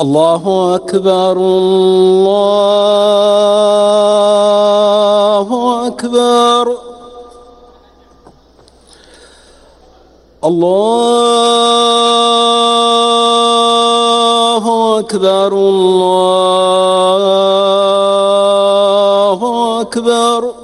الله أكبر الله أكبر الله أكبر الله أكبر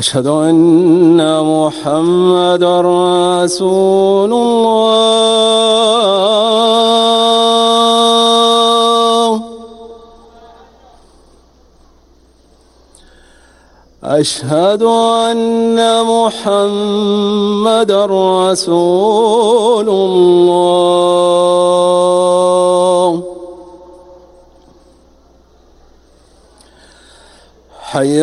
أشهد أن محمد رسول الله. أشهد أن محمد رسول الله. حي